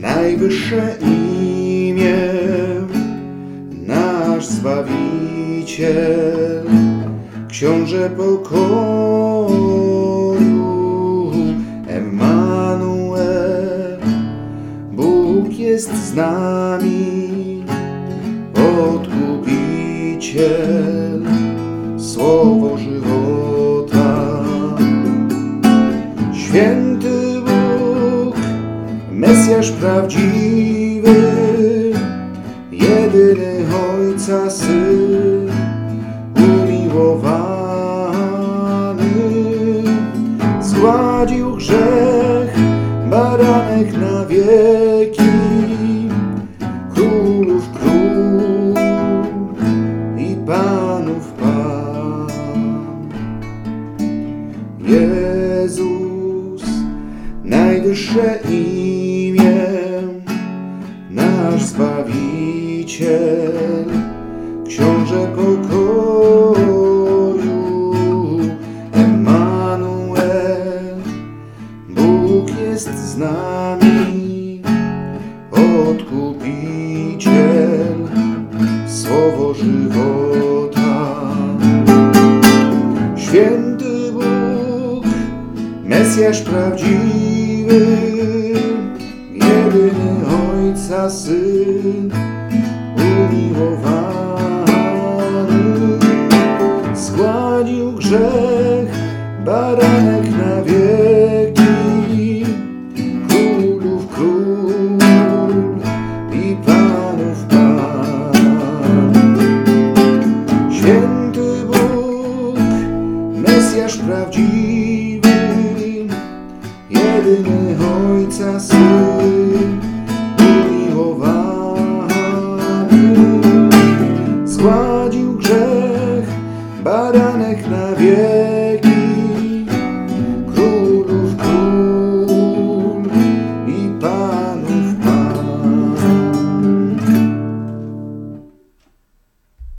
najwyższe imię, nasz Zbawiciel, Książę pokoju, Emmanuel, Bóg jest z nami, Odkupiciel, Słowo żywota, Święty Mesjasz prawdziwy, jedyny Ojca Syn, umiłowany, zgładził grzech, baranek na wieki, królów król i panów pan. Jezus, najwyższe imię, nasz Zbawiciel, Książę pokoju, Emmanuel, Bóg jest z nami, Odkupiciel, Słowo żywota. Święty Bóg, Mesjasz prawdziwy, jedyny Ojca Syn, umiłowany, zgładził grzech, baranek na wieki, królów król i panów pan. Święty Bóg, Mesjasz prawdziwy, jedyny Ojca Syn, zgładził grzech, baranek na wiek.